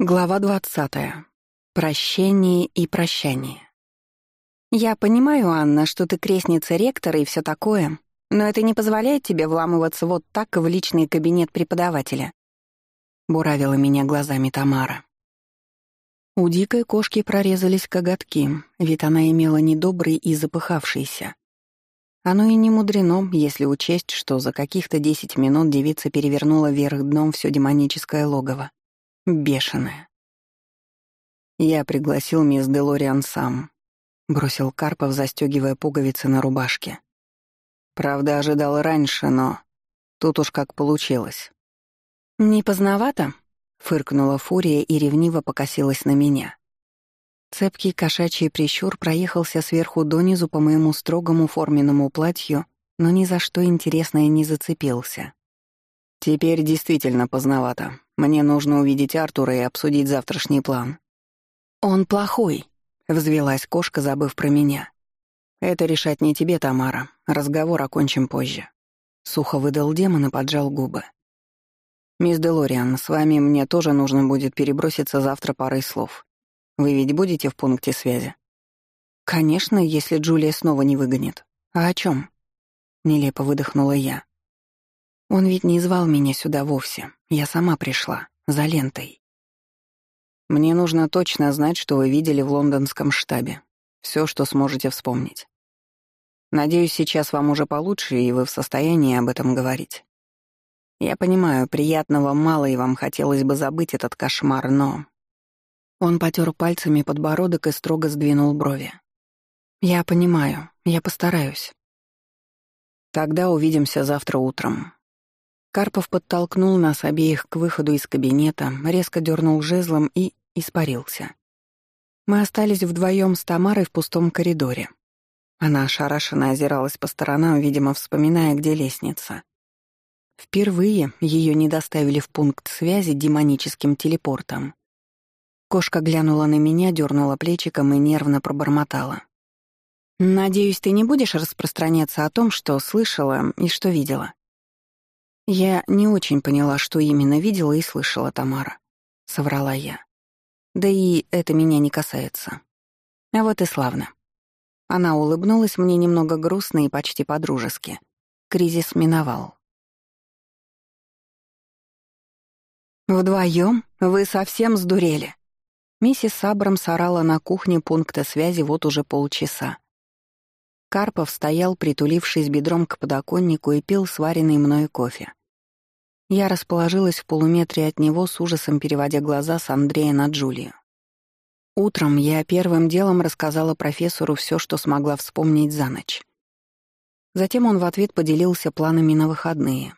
Глава двадцатая. Прощение и прощание. «Я понимаю, Анна, что ты крестница ректора и все такое, но это не позволяет тебе вламываться вот так в личный кабинет преподавателя», — буравила меня глазами Тамара. У дикой кошки прорезались коготки, ведь она имела недобрый и запыхавшийся. Оно и не мудрено, если учесть, что за каких-то десять минут девица перевернула вверх дном все демоническое логово. Бешеная. «Я пригласил мисс Делориан сам», — бросил Карпов, застегивая пуговицы на рубашке. «Правда, ожидал раньше, но тут уж как получилось». «Не поздновато?» — фыркнула Фурия и ревниво покосилась на меня. Цепкий кошачий прищур проехался сверху донизу по моему строгому форменному платью, но ни за что интересное не зацепился. «Теперь действительно поздновато. Мне нужно увидеть Артура и обсудить завтрашний план». «Он плохой», — взвелась кошка, забыв про меня. «Это решать не тебе, Тамара. Разговор окончим позже». Сухо выдал демон и поджал губы. «Мисс Делориан, с вами мне тоже нужно будет переброситься завтра парой слов. Вы ведь будете в пункте связи?» «Конечно, если Джулия снова не выгонит. А о чем? Нелепо выдохнула я. Он ведь не звал меня сюда вовсе. Я сама пришла, за лентой. Мне нужно точно знать, что вы видели в лондонском штабе. Все, что сможете вспомнить. Надеюсь, сейчас вам уже получше, и вы в состоянии об этом говорить. Я понимаю, приятного мало, и вам хотелось бы забыть этот кошмар, но... Он потер пальцами подбородок и строго сдвинул брови. «Я понимаю, я постараюсь». «Тогда увидимся завтра утром. Карпов подтолкнул нас обеих к выходу из кабинета, резко дернул жезлом и испарился. Мы остались вдвоем с Тамарой в пустом коридоре. Она ошарашенно озиралась по сторонам, видимо, вспоминая, где лестница. Впервые ее не доставили в пункт связи демоническим телепортом. Кошка глянула на меня, дернула плечиком и нервно пробормотала. «Надеюсь, ты не будешь распространяться о том, что слышала и что видела?» «Я не очень поняла, что именно видела и слышала Тамара», — соврала я. «Да и это меня не касается». А вот и славно. Она улыбнулась мне немного грустно и почти по-дружески. Кризис миновал. «Вдвоем? Вы совсем сдурели?» Миссис Сабрам сорала на кухне пункта связи вот уже полчаса. Карпов стоял, притулившись бедром к подоконнику, и пил сваренный мной кофе. Я расположилась в полуметре от него, с ужасом переводя глаза с Андрея на Джулию. Утром я первым делом рассказала профессору все, что смогла вспомнить за ночь. Затем он в ответ поделился планами на выходные.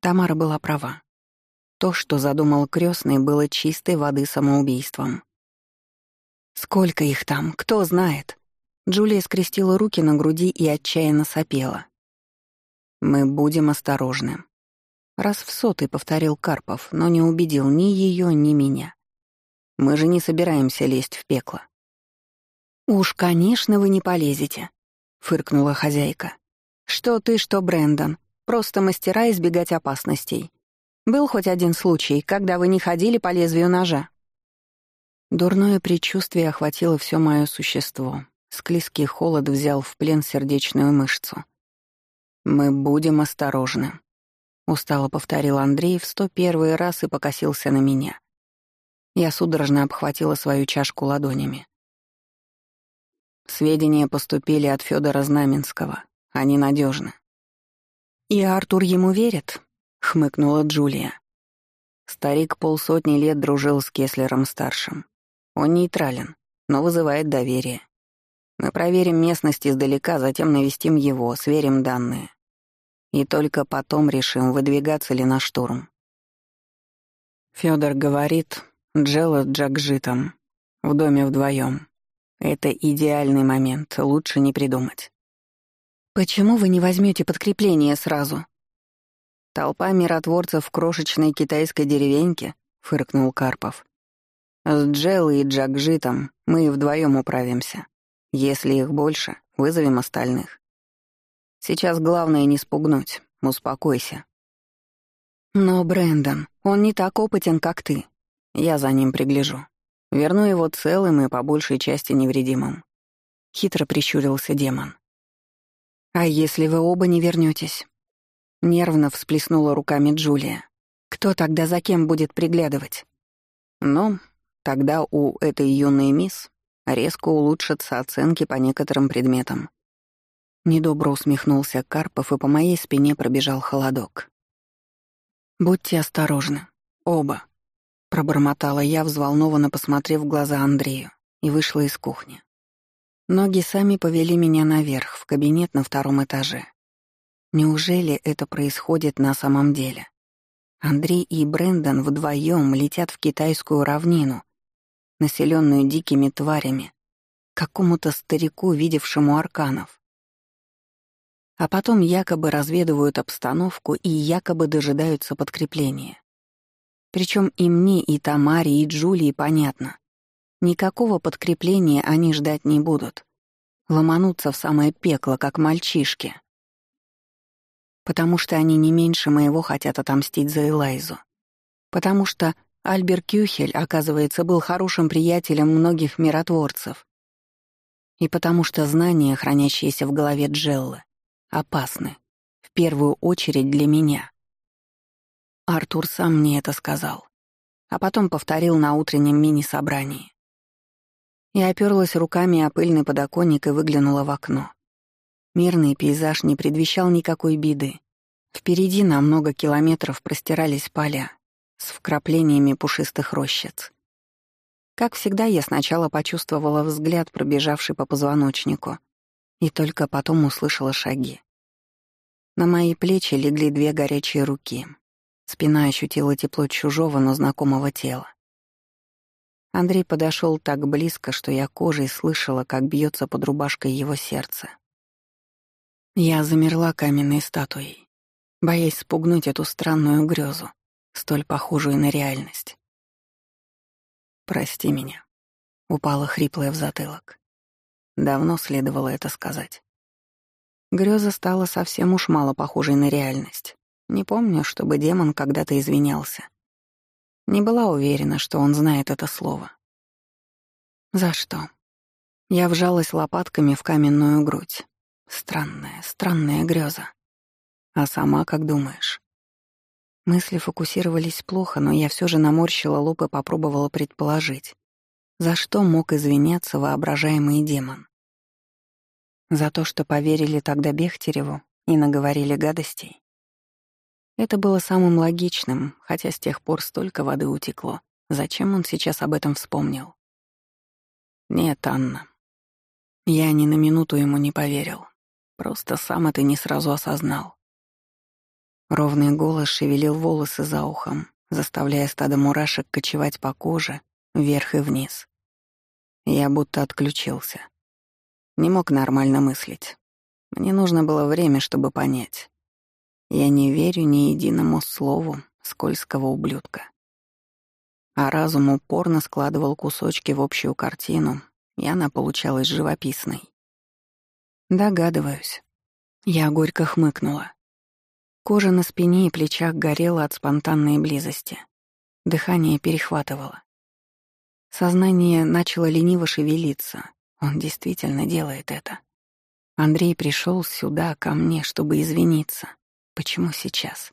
Тамара была права. То, что задумал крестный, было чистой воды самоубийством. «Сколько их там? Кто знает?» Джулия скрестила руки на груди и отчаянно сопела. «Мы будем осторожны». Раз в сотый повторил Карпов, но не убедил ни ее, ни меня. Мы же не собираемся лезть в пекло. «Уж, конечно, вы не полезете», — фыркнула хозяйка. «Что ты, что Брэндон. Просто мастера избегать опасностей. Был хоть один случай, когда вы не ходили по лезвию ножа?» Дурное предчувствие охватило все мое существо. Склизкий холод взял в плен сердечную мышцу. «Мы будем осторожны», — устало повторил Андрей в сто первый раз и покосился на меня. Я судорожно обхватила свою чашку ладонями. Сведения поступили от Федора Знаменского. Они надежны. «И Артур ему верит?» — хмыкнула Джулия. Старик полсотни лет дружил с Кеслером-старшим. Он нейтрален, но вызывает доверие. Мы проверим местность издалека, затем навестим его, сверим данные. И только потом решим, выдвигаться ли на штурм. Фёдор говорит, Джелла с Джакжитом в доме вдвоем. Это идеальный момент, лучше не придумать. «Почему вы не возьмете подкрепление сразу?» «Толпа миротворцев в крошечной китайской деревеньке», — фыркнул Карпов. С Джеллой и Джакжитом мы вдвоем управимся. Если их больше, вызовем остальных. Сейчас главное не спугнуть. Успокойся. Но, Брэндон, он не так опытен, как ты. Я за ним пригляжу. Верну его целым и по большей части невредимым. Хитро прищурился демон. «А если вы оба не вернетесь? Нервно всплеснула руками Джулия. «Кто тогда за кем будет приглядывать?» «Ну, тогда у этой юной мисс резко улучшатся оценки по некоторым предметам». Недобро усмехнулся Карпов, и по моей спине пробежал холодок. «Будьте осторожны. Оба», — пробормотала я, взволнованно посмотрев в глаза Андрею, и вышла из кухни. Ноги сами повели меня наверх, в кабинет на втором этаже. Неужели это происходит на самом деле? Андрей и Брэндон вдвоем летят в китайскую равнину, населенную дикими тварями, какому-то старику, видевшему арканов. А потом якобы разведывают обстановку и якобы дожидаются подкрепления. Причем и мне, и Тамаре, и Джулии понятно. Никакого подкрепления они ждать не будут. Ломанутся в самое пекло, как мальчишки. Потому что они не меньше моего хотят отомстить за Элайзу. Потому что Альбер Кюхель, оказывается, был хорошим приятелем многих миротворцев. И потому что знания, хранящиеся в голове Джеллы, опасны. В первую очередь для меня. Артур сам мне это сказал. А потом повторил на утреннем мини-собрании. Я оперлась руками о пыльный подоконник и выглянула в окно. Мирный пейзаж не предвещал никакой беды. Впереди на много километров простирались поля с вкраплениями пушистых рощиц. Как всегда, я сначала почувствовала взгляд, пробежавший по позвоночнику, и только потом услышала шаги. На мои плечи легли две горячие руки. Спина ощутила тепло чужого, но знакомого тела. Андрей подошел так близко, что я кожей слышала, как бьется под рубашкой его сердце. Я замерла каменной статуей, боясь спугнуть эту странную грезу, столь похожую на реальность. «Прости меня», — упала хриплая в затылок. Давно следовало это сказать. Греза стала совсем уж мало похожей на реальность. Не помню, чтобы демон когда-то извинялся. Не была уверена, что он знает это слово. За что? Я вжалась лопатками в каменную грудь. Странная, странная греза. А сама как думаешь? Мысли фокусировались плохо, но я все же наморщила лоб и попробовала предположить, за что мог извиняться воображаемый демон. За то, что поверили тогда Бехтереву и наговорили гадостей? Это было самым логичным, хотя с тех пор столько воды утекло. Зачем он сейчас об этом вспомнил? Нет, Анна. Я ни на минуту ему не поверил. Просто сам это не сразу осознал. Ровный голос шевелил волосы за ухом, заставляя стадо мурашек кочевать по коже, вверх и вниз. Я будто отключился. Не мог нормально мыслить. Мне нужно было время, чтобы понять. Я не верю ни единому слову скользкого ублюдка. А разум упорно складывал кусочки в общую картину, и она получалась живописной. Догадываюсь. Я горько хмыкнула. Кожа на спине и плечах горела от спонтанной близости. Дыхание перехватывало. Сознание начало лениво шевелиться. Он действительно делает это. Андрей пришел сюда, ко мне, чтобы извиниться. Почему сейчас?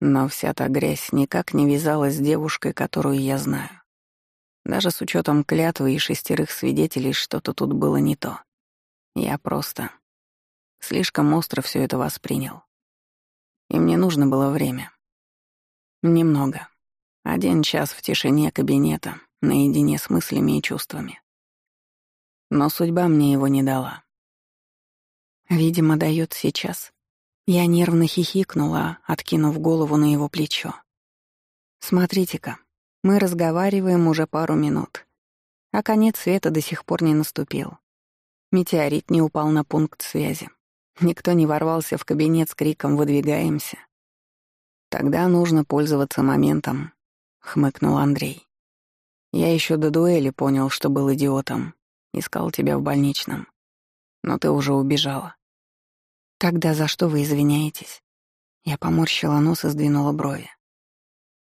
Но вся та грязь никак не вязалась с девушкой, которую я знаю. Даже с учетом клятвы и шестерых свидетелей что-то тут было не то. Я просто слишком остро все это воспринял. И мне нужно было время. Немного. Один час в тишине кабинета, наедине с мыслями и чувствами. Но судьба мне его не дала. Видимо, дает сейчас. Я нервно хихикнула, откинув голову на его плечо. «Смотрите-ка, мы разговариваем уже пару минут, а конец света до сих пор не наступил. Метеорит не упал на пункт связи. Никто не ворвался в кабинет с криком «Выдвигаемся». «Тогда нужно пользоваться моментом», — хмыкнул Андрей. «Я еще до дуэли понял, что был идиотом. Искал тебя в больничном. Но ты уже убежала. «Тогда за что вы извиняетесь?» Я поморщила нос и сдвинула брови.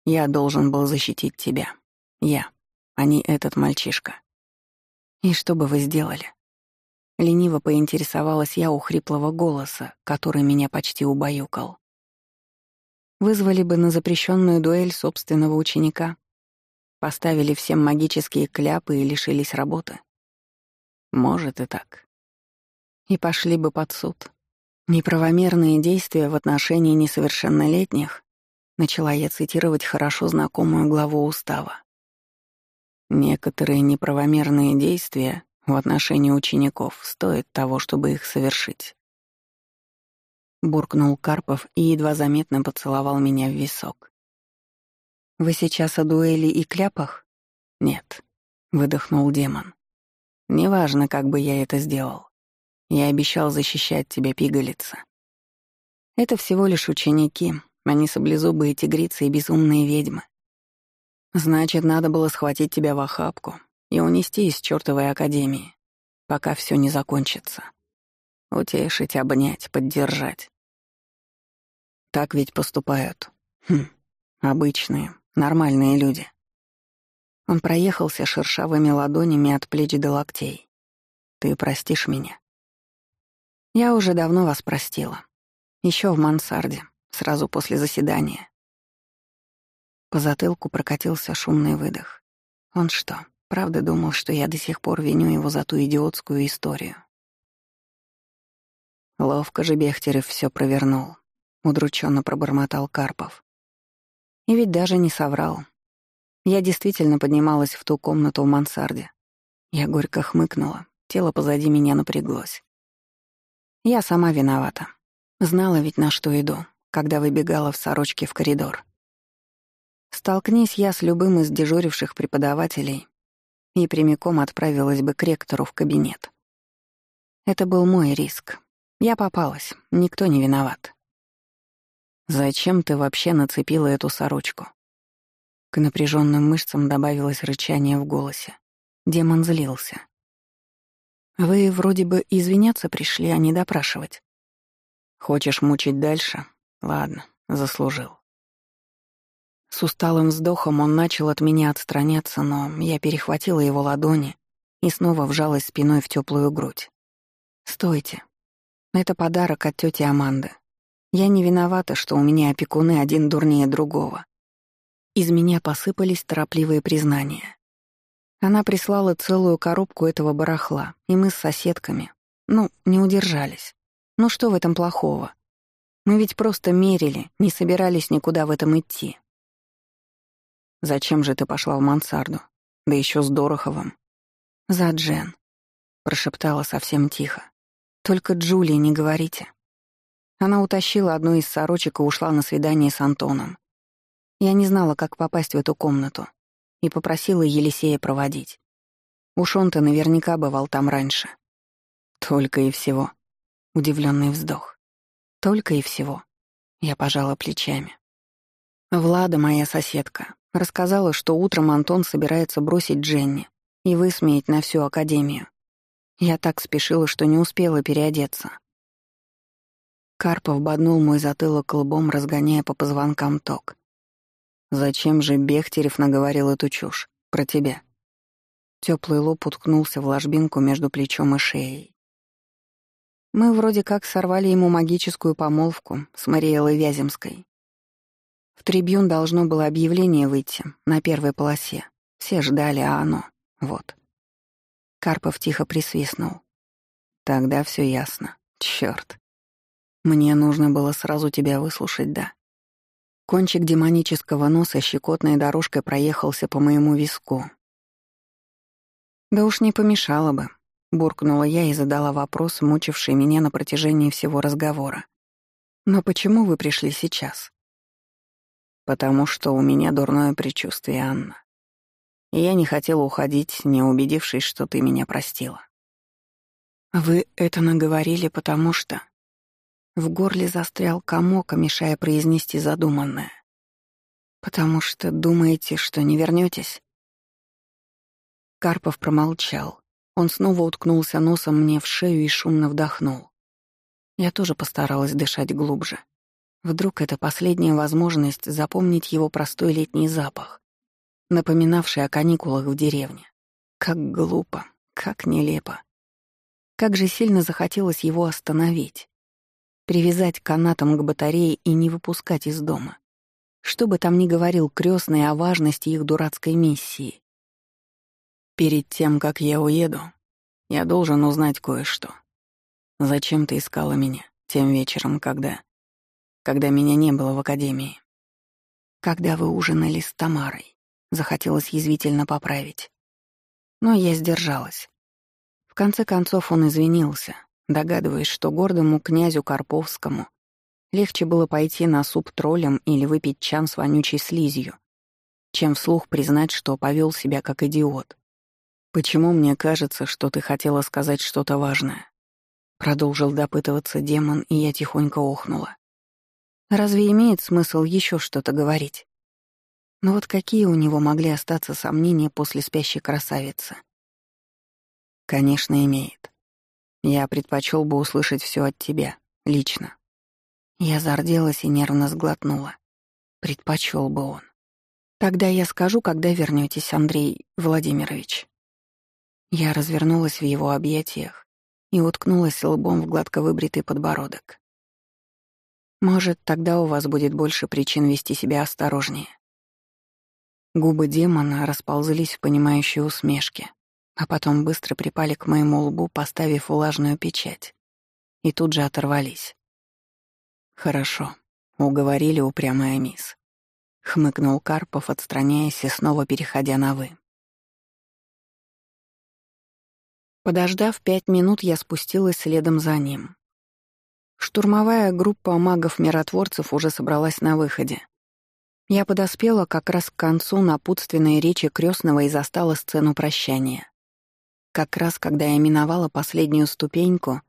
Я должен был защитить тебя. Я, а не этот мальчишка. И что бы вы сделали? Лениво поинтересовалась я у хриплого голоса, который меня почти убаюкал. Вызвали бы на запрещенную дуэль собственного ученика, поставили всем магические кляпы и лишились работы. Может и так. И пошли бы под суд. Неправомерные действия в отношении несовершеннолетних начала я цитировать хорошо знакомую главу устава. Некоторые неправомерные действия в отношении учеников стоят того, чтобы их совершить. Буркнул Карпов и едва заметно поцеловал меня в висок. «Вы сейчас о дуэли и кляпах?» «Нет», — выдохнул демон. «Неважно, как бы я это сделал. Я обещал защищать тебя, пигалица. Это всего лишь ученики, они саблезубые тигрицы и безумные ведьмы. Значит, надо было схватить тебя в охапку и унести из чертовой академии, пока все не закончится. Утешить, обнять, поддержать. Так ведь поступают. Хм, обычные, нормальные люди. Он проехался шершавыми ладонями от плеч до локтей. Ты простишь меня? Я уже давно вас простила. Еще в мансарде, сразу после заседания. По затылку прокатился шумный выдох. Он что, правда думал, что я до сих пор виню его за ту идиотскую историю? Ловко же Бехтерев все провернул. Удрученно пробормотал Карпов. И ведь даже не соврал. Я действительно поднималась в ту комнату в мансарде. Я горько хмыкнула, тело позади меня напряглось. Я сама виновата. Знала ведь, на что иду, когда выбегала в сорочке в коридор. Столкнись я с любым из дежуривших преподавателей и прямиком отправилась бы к ректору в кабинет. Это был мой риск. Я попалась, никто не виноват. «Зачем ты вообще нацепила эту сорочку?» К напряженным мышцам добавилось рычание в голосе. Демон злился. Вы вроде бы извиняться пришли, а не допрашивать. Хочешь мучить дальше? Ладно, заслужил. С усталым вздохом он начал от меня отстраняться, но я перехватила его ладони и снова вжалась спиной в теплую грудь. «Стойте. Это подарок от тети Аманды. Я не виновата, что у меня опекуны один дурнее другого». Из меня посыпались торопливые признания. Она прислала целую коробку этого барахла, и мы с соседками, ну, не удержались. Ну что в этом плохого? Мы ведь просто мерили, не собирались никуда в этом идти. «Зачем же ты пошла в мансарду? Да еще с Дороховым». «За Джен», — прошептала совсем тихо. «Только Джулии не говорите». Она утащила одну из сорочек и ушла на свидание с Антоном. Я не знала, как попасть в эту комнату и попросила Елисея проводить. Уж он-то наверняка бывал там раньше. Только и всего. Удивленный вздох. Только и всего. Я пожала плечами. Влада, моя соседка, рассказала, что утром Антон собирается бросить Дженни и высмеять на всю академию. Я так спешила, что не успела переодеться. Карпов боднул мой затылок лбом, разгоняя по позвонкам ток. Зачем же Бехтерев наговорил эту чушь? Про тебя. Теплый лоб уткнулся в ложбинку между плечом и шеей. Мы вроде как сорвали ему магическую помолвку с Мариэлой Вяземской. В трибюн должно было объявление выйти на первой полосе. Все ждали, а оно — вот. Карпов тихо присвистнул. Тогда все ясно. Черт. Мне нужно было сразу тебя выслушать, да. Кончик демонического носа щекотной дорожкой проехался по моему виску. «Да уж не помешало бы», — буркнула я и задала вопрос, мучивший меня на протяжении всего разговора. «Но почему вы пришли сейчас?» «Потому что у меня дурное предчувствие, Анна. И я не хотела уходить, не убедившись, что ты меня простила». «Вы это наговорили, потому что...» В горле застрял комок, мешая произнести задуманное. «Потому что думаете, что не вернетесь? Карпов промолчал. Он снова уткнулся носом мне в шею и шумно вдохнул. Я тоже постаралась дышать глубже. Вдруг это последняя возможность запомнить его простой летний запах, напоминавший о каникулах в деревне. Как глупо, как нелепо. Как же сильно захотелось его остановить. Привязать канатом к батарее и не выпускать из дома. Что бы там ни говорил крестный о важности их дурацкой миссии. Перед тем, как я уеду, я должен узнать кое-что. Зачем ты искала меня тем вечером, когда когда меня не было в академии. Когда вы ужинали с Тамарой, захотелось язвительно поправить. Но я сдержалась. В конце концов он извинился, догадываясь, что гордому князю Карповскому легче было пойти на суп троллем или выпить чан с вонючей слизью, чем вслух признать, что повел себя как идиот. «Почему мне кажется, что ты хотела сказать что-то важное?» Продолжил допытываться демон, и я тихонько охнула. Разве имеет смысл еще что-то говорить? Но вот какие у него могли остаться сомнения после спящей красавицы? Конечно, имеет. Я предпочел бы услышать все от тебя, лично. Я зарделась и нервно сглотнула. Предпочел бы он. Тогда я скажу, когда вернетесь, Андрей Владимирович. Я развернулась в его объятиях и уткнулась лбом в гладко выбритый подбородок. Может, тогда у вас будет больше причин вести себя осторожнее. Губы демона расползлись в понимающей усмешке, а потом быстро припали к моему лбу, поставив влажную печать. И тут же оторвались. «Хорошо», — уговорили упрямая мисс. Хмыкнул Карпов, отстраняясь и снова переходя на «вы». Подождав пять минут, я спустилась следом за ним. Штурмовая группа магов-миротворцев уже собралась на выходе. Я подоспела как раз к концу напутственной речи крестного и застала сцену прощания. Как раз, когда я миновала последнюю ступеньку,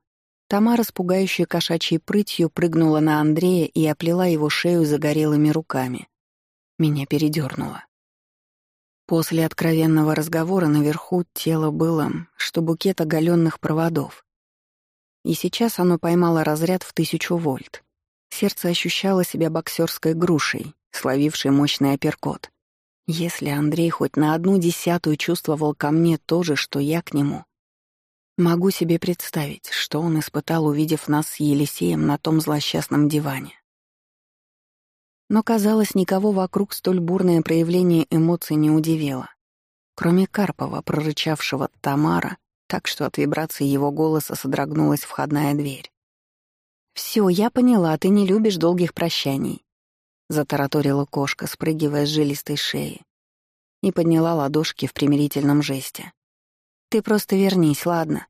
Тамара с пугающей кошачьей прытью прыгнула на Андрея и оплела его шею загорелыми руками. Меня передернуло. После откровенного разговора наверху тело было, что букет оголенных проводов. И сейчас оно поймало разряд в тысячу вольт. Сердце ощущало себя боксерской грушей, словившей мощный апперкот. Если Андрей хоть на одну десятую чувствовал ко мне то же, что я к нему, могу себе представить, что он испытал, увидев нас с Елисеем на том злосчастном диване. Но, казалось, никого вокруг столь бурное проявление эмоций не удивило. Кроме Карпова, прорычавшего «Тамара», так что от вибрации его голоса содрогнулась входная дверь. «Всё, я поняла, ты не любишь долгих прощаний», — затараторила кошка, спрыгивая с жилистой шеи, и подняла ладошки в примирительном жесте. «Ты просто вернись, ладно?»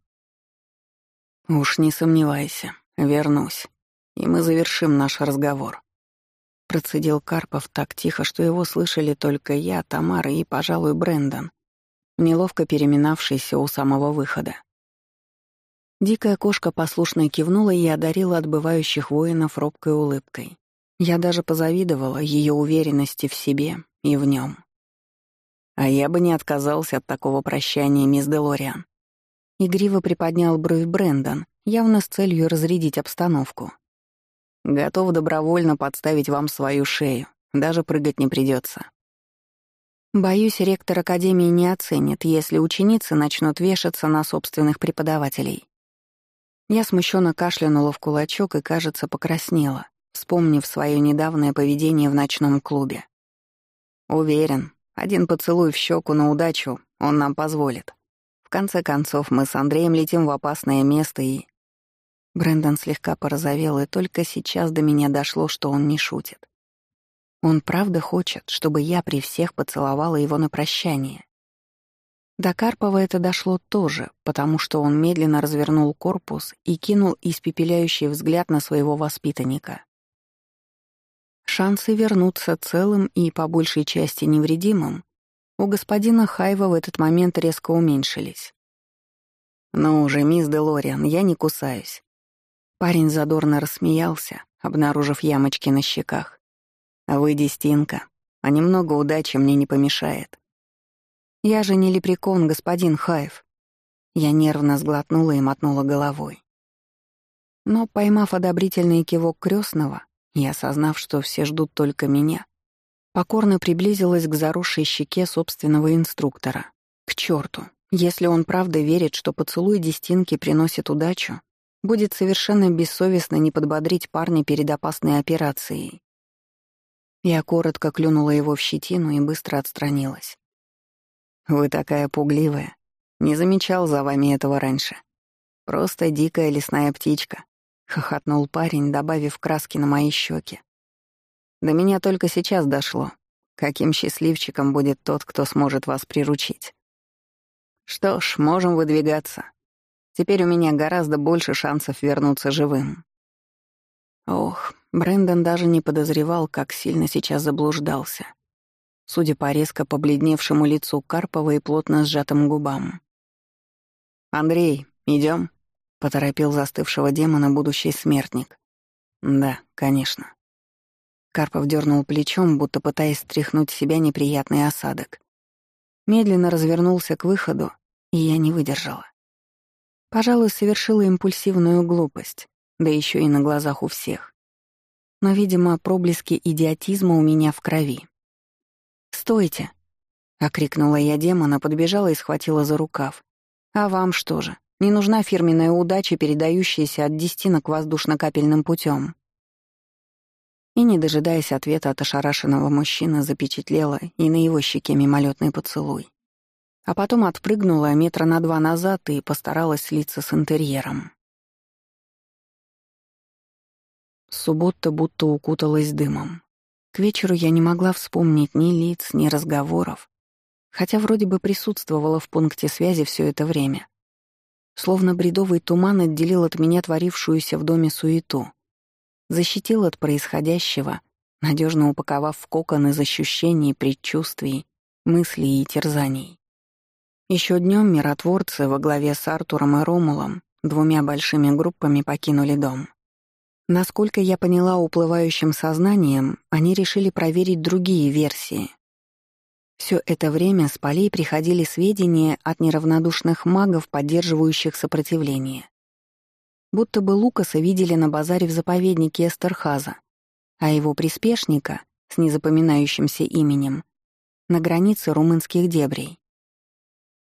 «Уж не сомневайся, вернусь, и мы завершим наш разговор», — процедил Карпов так тихо, что его слышали только я, Тамара и, пожалуй, Брэндон, неловко переминавшийся у самого выхода. Дикая кошка послушно кивнула и одарила отбывающих воинов робкой улыбкой. Я даже позавидовала ее уверенности в себе и в нем. А я бы не отказался от такого прощания, мисс Делориан. Игриво приподнял бровь Брэндон, явно с целью разрядить обстановку. Готов добровольно подставить вам свою шею, даже прыгать не придется. Боюсь, ректор Академии не оценит, если ученицы начнут вешаться на собственных преподавателей. Я смущенно кашлянула в кулачок и, кажется, покраснела, вспомнив свое недавнее поведение в ночном клубе. Уверен, один поцелуй в щеку на удачу он нам позволит. В конце концов, мы с Андреем летим в опасное место и... Брэндон слегка порозовел, и только сейчас до меня дошло, что он не шутит. Он правда хочет, чтобы я при всех поцеловала его на прощание. До Карпова это дошло тоже, потому что он медленно развернул корпус и кинул испепеляющий взгляд на своего воспитанника. Шансы вернуться целым и по большей части невредимым у господина Хайва в этот момент резко уменьшились. «Ну уже, мисс Делориан, я не кусаюсь». Парень задорно рассмеялся, обнаружив ямочки на щеках. А вы дестинка, а немного удачи мне не помешает. Я же не лепрекон, господин Хаев. Я нервно сглотнула и мотнула головой. Но, поймав одобрительный кивок крестного, и, осознав, что все ждут только меня, покорно приблизилась к заросшей щеке собственного инструктора. К черту! Если он правда верит, что поцелуй Дестинки приносит удачу, будет совершенно бессовестно не подбодрить парня перед опасной операцией. Я коротко клюнула его в щетину и быстро отстранилась. «Вы такая пугливая. Не замечал за вами этого раньше. Просто дикая лесная птичка», — хохотнул парень, добавив краски на мои щеки. «До меня только сейчас дошло. Каким счастливчиком будет тот, кто сможет вас приручить?» «Что ж, можем выдвигаться. Теперь у меня гораздо больше шансов вернуться живым». Ох, Брэндон даже не подозревал, как сильно сейчас заблуждался. Судя по резко побледневшему лицу Карпова и плотно сжатым губам. «Андрей, идем? Поторопил застывшего демона будущий смертник. «Да, конечно». Карпов дернул плечом, будто пытаясь стряхнуть с себя неприятный осадок. Медленно развернулся к выходу, и я не выдержала. Пожалуй, совершила импульсивную глупость, да еще и на глазах у всех. Но, видимо, проблески идиотизма у меня в крови. «Стойте!» — окрикнула я демона, подбежала и схватила за рукав. «А вам что же? Не нужна фирменная удача, передающаяся от десятинок воздушно-капельным путем. И, не дожидаясь ответа от ошарашенного мужчины, запечатлела и на его щеке мимолетный поцелуй а потом отпрыгнула метра на два назад и постаралась слиться с интерьером. Суббота будто укуталась дымом. К вечеру я не могла вспомнить ни лиц, ни разговоров, хотя вроде бы присутствовала в пункте связи все это время. Словно бредовый туман отделил от меня творившуюся в доме суету, защитил от происходящего, надежно упаковав в кокон из ощущений, предчувствий, мыслей и терзаний. Еще днем миротворцы во главе с Артуром и Ромулом двумя большими группами покинули дом. Насколько я поняла уплывающим сознанием, они решили проверить другие версии. Все это время с полей приходили сведения от неравнодушных магов, поддерживающих сопротивление. Будто бы Лукаса видели на базаре в заповеднике Эстерхаза, а его приспешника с незапоминающимся именем — на границе румынских дебрей.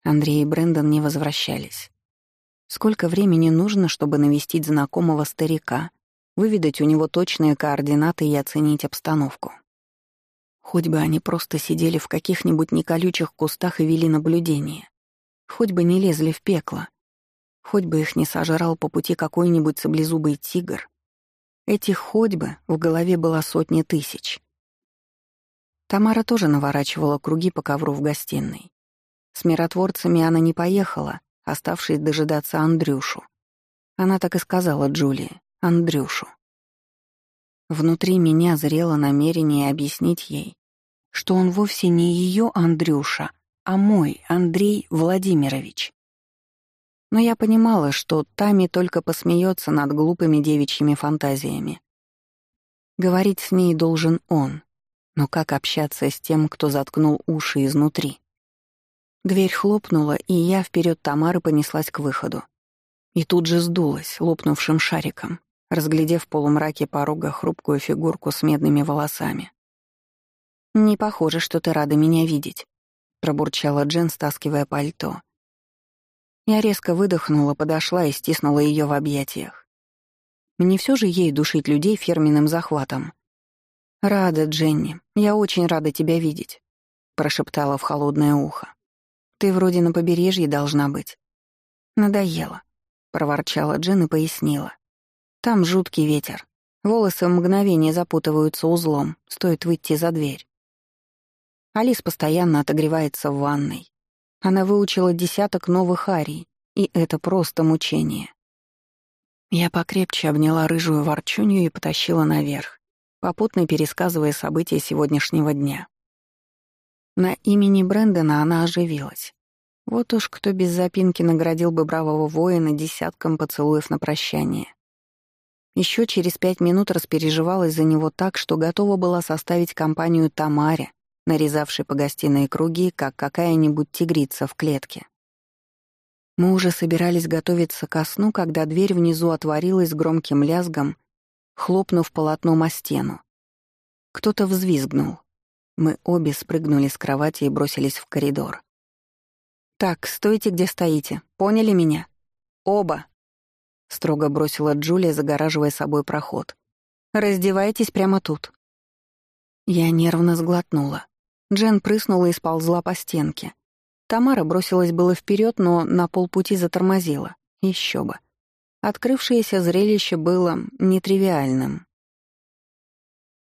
Андрей и Брэндон не возвращались. Сколько времени нужно, чтобы навестить знакомого старика, выведать у него точные координаты и оценить обстановку? Хоть бы они просто сидели в каких-нибудь неколючих кустах и вели наблюдение. Хоть бы не лезли в пекло. Хоть бы их не сожрал по пути какой-нибудь саблезубый тигр. Этих хоть бы в голове было сотни тысяч. Тамара тоже наворачивала круги по ковру в гостиной. С миротворцами она не поехала, оставшись дожидаться Андрюшу. Она так и сказала Джулии, Андрюшу. Внутри меня зрело намерение объяснить ей, что он вовсе не ее Андрюша, а мой Андрей Владимирович. Но я понимала, что Тами только посмеется над глупыми девичьими фантазиями. Говорить с ней должен он, но как общаться с тем, кто заткнул уши изнутри? Дверь хлопнула, и я вперед Тамары понеслась к выходу. И тут же сдулась, лопнувшим шариком, разглядев в полумраке порога хрупкую фигурку с медными волосами. «Не похоже, что ты рада меня видеть», — пробурчала Джен, стаскивая пальто. Я резко выдохнула, подошла и стиснула ее в объятиях. Мне все же ей душить людей фирменным захватом. «Рада, Дженни, я очень рада тебя видеть», — прошептала в холодное ухо. Ты вроде на побережье должна быть». «Надоело», — проворчала Джин и пояснила. «Там жуткий ветер. Волосы в мгновение запутываются узлом, стоит выйти за дверь. Алис постоянно отогревается в ванной. Она выучила десяток новых арий, и это просто мучение. Я покрепче обняла рыжую ворчунью и потащила наверх, попутно пересказывая события сегодняшнего дня. На имени Брэндона она оживилась. Вот уж кто без запинки наградил бы бравого воина десятком поцелуев на прощание. Еще через пять минут распереживалась за него так, что готова была составить компанию Тамаре, нарезавшей по гостиной круги, как какая-нибудь тигрица в клетке. Мы уже собирались готовиться ко сну, когда дверь внизу отворилась громким лязгом, хлопнув полотном о стену. Кто-то взвизгнул. Мы обе спрыгнули с кровати и бросились в коридор. «Так, стойте, где стоите. Поняли меня? Оба!» Строго бросила Джулия, загораживая собой проход. «Раздевайтесь прямо тут». Я нервно сглотнула. Джен прыснула и сползла по стенке. Тамара бросилась было вперед, но на полпути затормозила. Еще бы. Открывшееся зрелище было нетривиальным.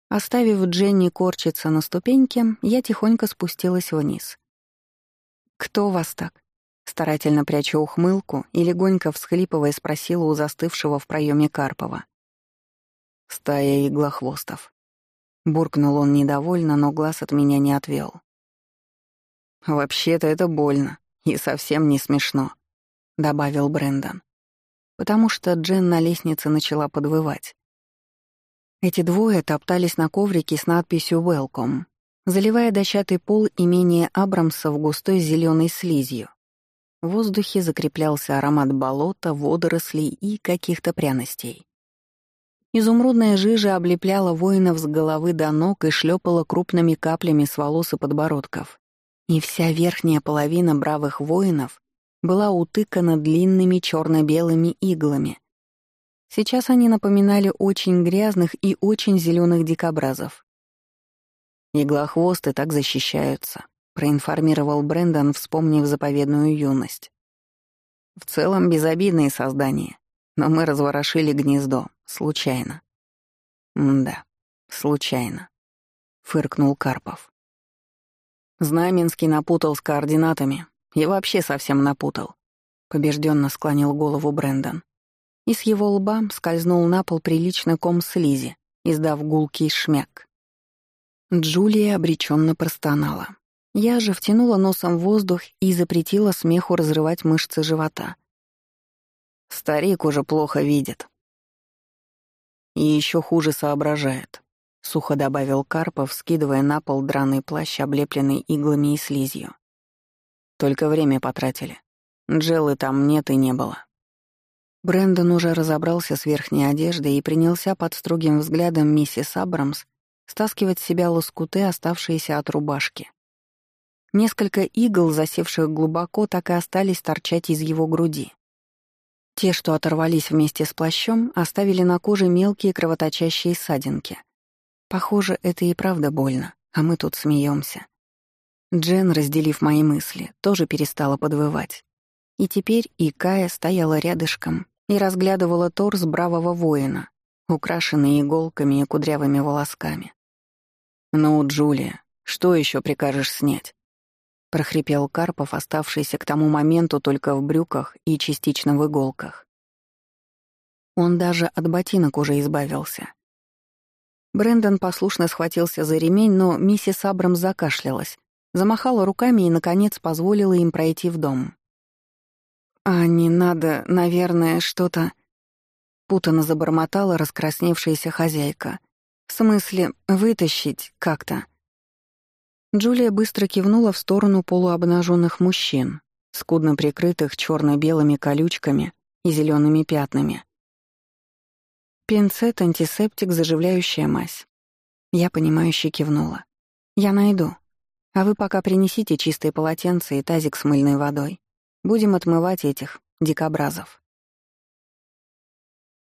Оставив Дженни корчиться на ступеньке, я тихонько спустилась вниз. «Кто вас так?» Старательно пряча ухмылку и легонько всхлипывая спросила у застывшего в проеме Карпова. «Стая иглохвостов». Буркнул он недовольно, но глаз от меня не отвел. «Вообще-то это больно и совсем не смешно», — добавил Брэндон. Потому что Джен на лестнице начала подвывать. Эти двое топтались на коврике с надписью «Welcome», заливая дощатый пол имения Абрамса в густой зеленой слизью. В воздухе закреплялся аромат болота, водорослей и каких-то пряностей. Изумрудная жижа облепляла воинов с головы до ног и шлепала крупными каплями с волос и подбородков. И вся верхняя половина бравых воинов была утыкана длинными черно-белыми иглами, Сейчас они напоминали очень грязных и очень зеленых дикобразов. «Иглохвосты так защищаются», — проинформировал Брэндон, вспомнив заповедную юность. «В целом безобидные создания, но мы разворошили гнездо, случайно». «Да, случайно», — фыркнул Карпов. Знаменский напутал с координатами и вообще совсем напутал. Побежденно склонил голову Брэндон и с его лба скользнул на пол приличный ком слизи, издав гулкий шмяк. Джулия обреченно простонала. Я же втянула носом воздух и запретила смеху разрывать мышцы живота. Старик уже плохо видит. И еще хуже соображает, — сухо добавил Карпов, скидывая на пол драный плащ, облепленный иглами и слизью. Только время потратили. Джеллы там нет и не было. Брэндон уже разобрался с верхней одеждой и принялся под строгим взглядом миссис Абрамс стаскивать с себя лоскуты, оставшиеся от рубашки. Несколько игл, засевших глубоко, так и остались торчать из его груди. Те, что оторвались вместе с плащом, оставили на коже мелкие кровоточащие ссадинки. Похоже, это и правда больно, а мы тут смеемся. Джен, разделив мои мысли, тоже перестала подвывать. И теперь и Кая стояла рядышком и разглядывала торс бравого воина, украшенный иголками и кудрявыми волосками. «Ну, Джулия, что еще прикажешь снять?» — прохрипел Карпов, оставшийся к тому моменту только в брюках и частично в иголках. Он даже от ботинок уже избавился. Брэндон послушно схватился за ремень, но миссис Абрам закашлялась, замахала руками и, наконец, позволила им пройти в дом. «А не надо, наверное, что-то...» Путано забормотала раскрасневшаяся хозяйка. «В смысле, вытащить как-то?» Джулия быстро кивнула в сторону полуобнаженных мужчин, скудно прикрытых черно белыми колючками и зелеными пятнами. Пинцет, антисептик, заживляющая мазь. Я, понимающе кивнула. «Я найду. А вы пока принесите чистые полотенца и тазик с мыльной водой. Будем отмывать этих дикобразов.